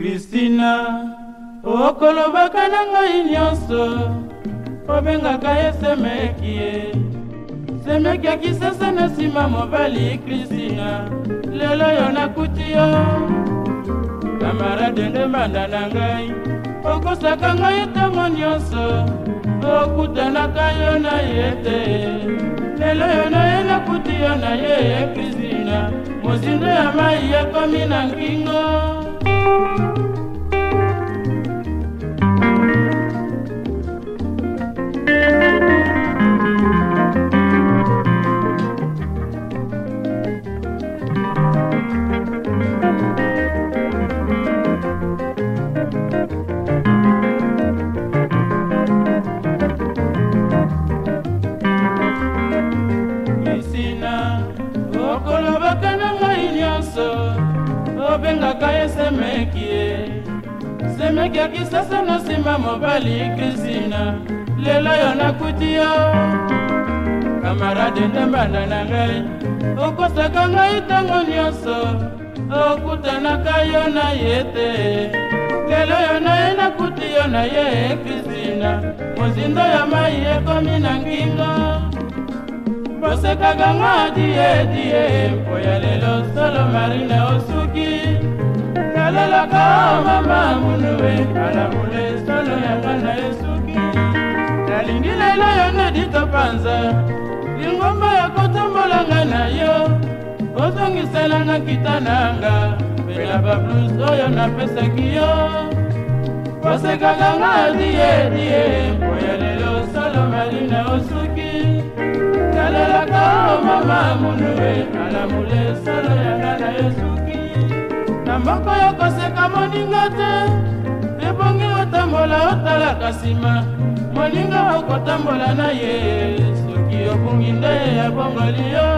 kristina okolobaka na ngai nyonso obengaka ye semeki ye semeki ya kisasa na nsima mobali kristina lelo yo nakuti yo kamarade nde mbanda na ngai okosaka ngai ntango nyonso okutanaka yo na ye te lelo yo na ye nakuti yo na ye kristina mozindo ya mai ekomi na nkingo semeki ye semeki akisasa na nsima mobali kristina lelo yo nakuti yo kamarade ndembanda na ngai okosaka ngai ntango nyonso okutanaka yo na ye te lelo yo na ye nakuti yo na ye kristina mozindo ya mai ekomi na ngingo bosekaka ngo adiyedie mpo ya lelo solo marina osuki nalelaka mama munue alamula esolo yanga na esuki nalingi lelo yo nedi topanza lingomba ya kotombolanga na yo ozongiselanga kita nanga mpe na bablus oyo napesaki yo osekakanga diyedie oya lelo solo malina osuki nalelaka mama munue alamula esolo yanga na esuki na mboko yokoseka moninga te ebongi otambola otalaka nsima moninga okotambola na ye soki obungi nde abongoli yo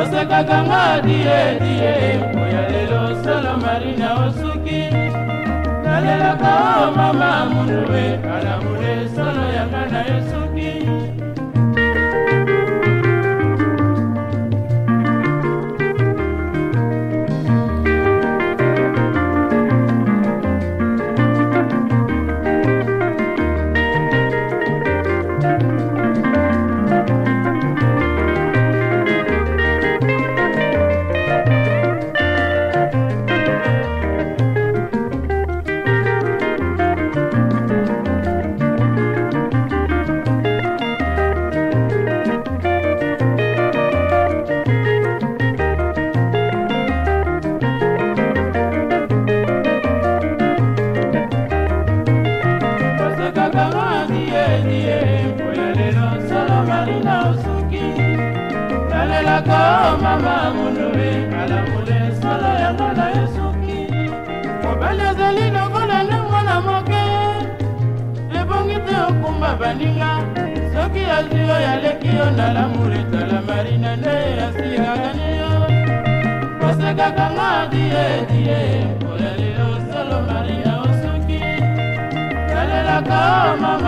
osekaka nga diyedie mpoya lelo solo marina osuki nalelaka o mama munue kalamule solo yanga na yo suki ndako mama monore alamole solo yango na yo soki mobali azali lokola ndongo na moke ebongi te okumba baninga soki azwi oyo aleki yo na lamour etala marina nde asilakani yo osekakanga die die olalelo solo marina osoki talelaka mama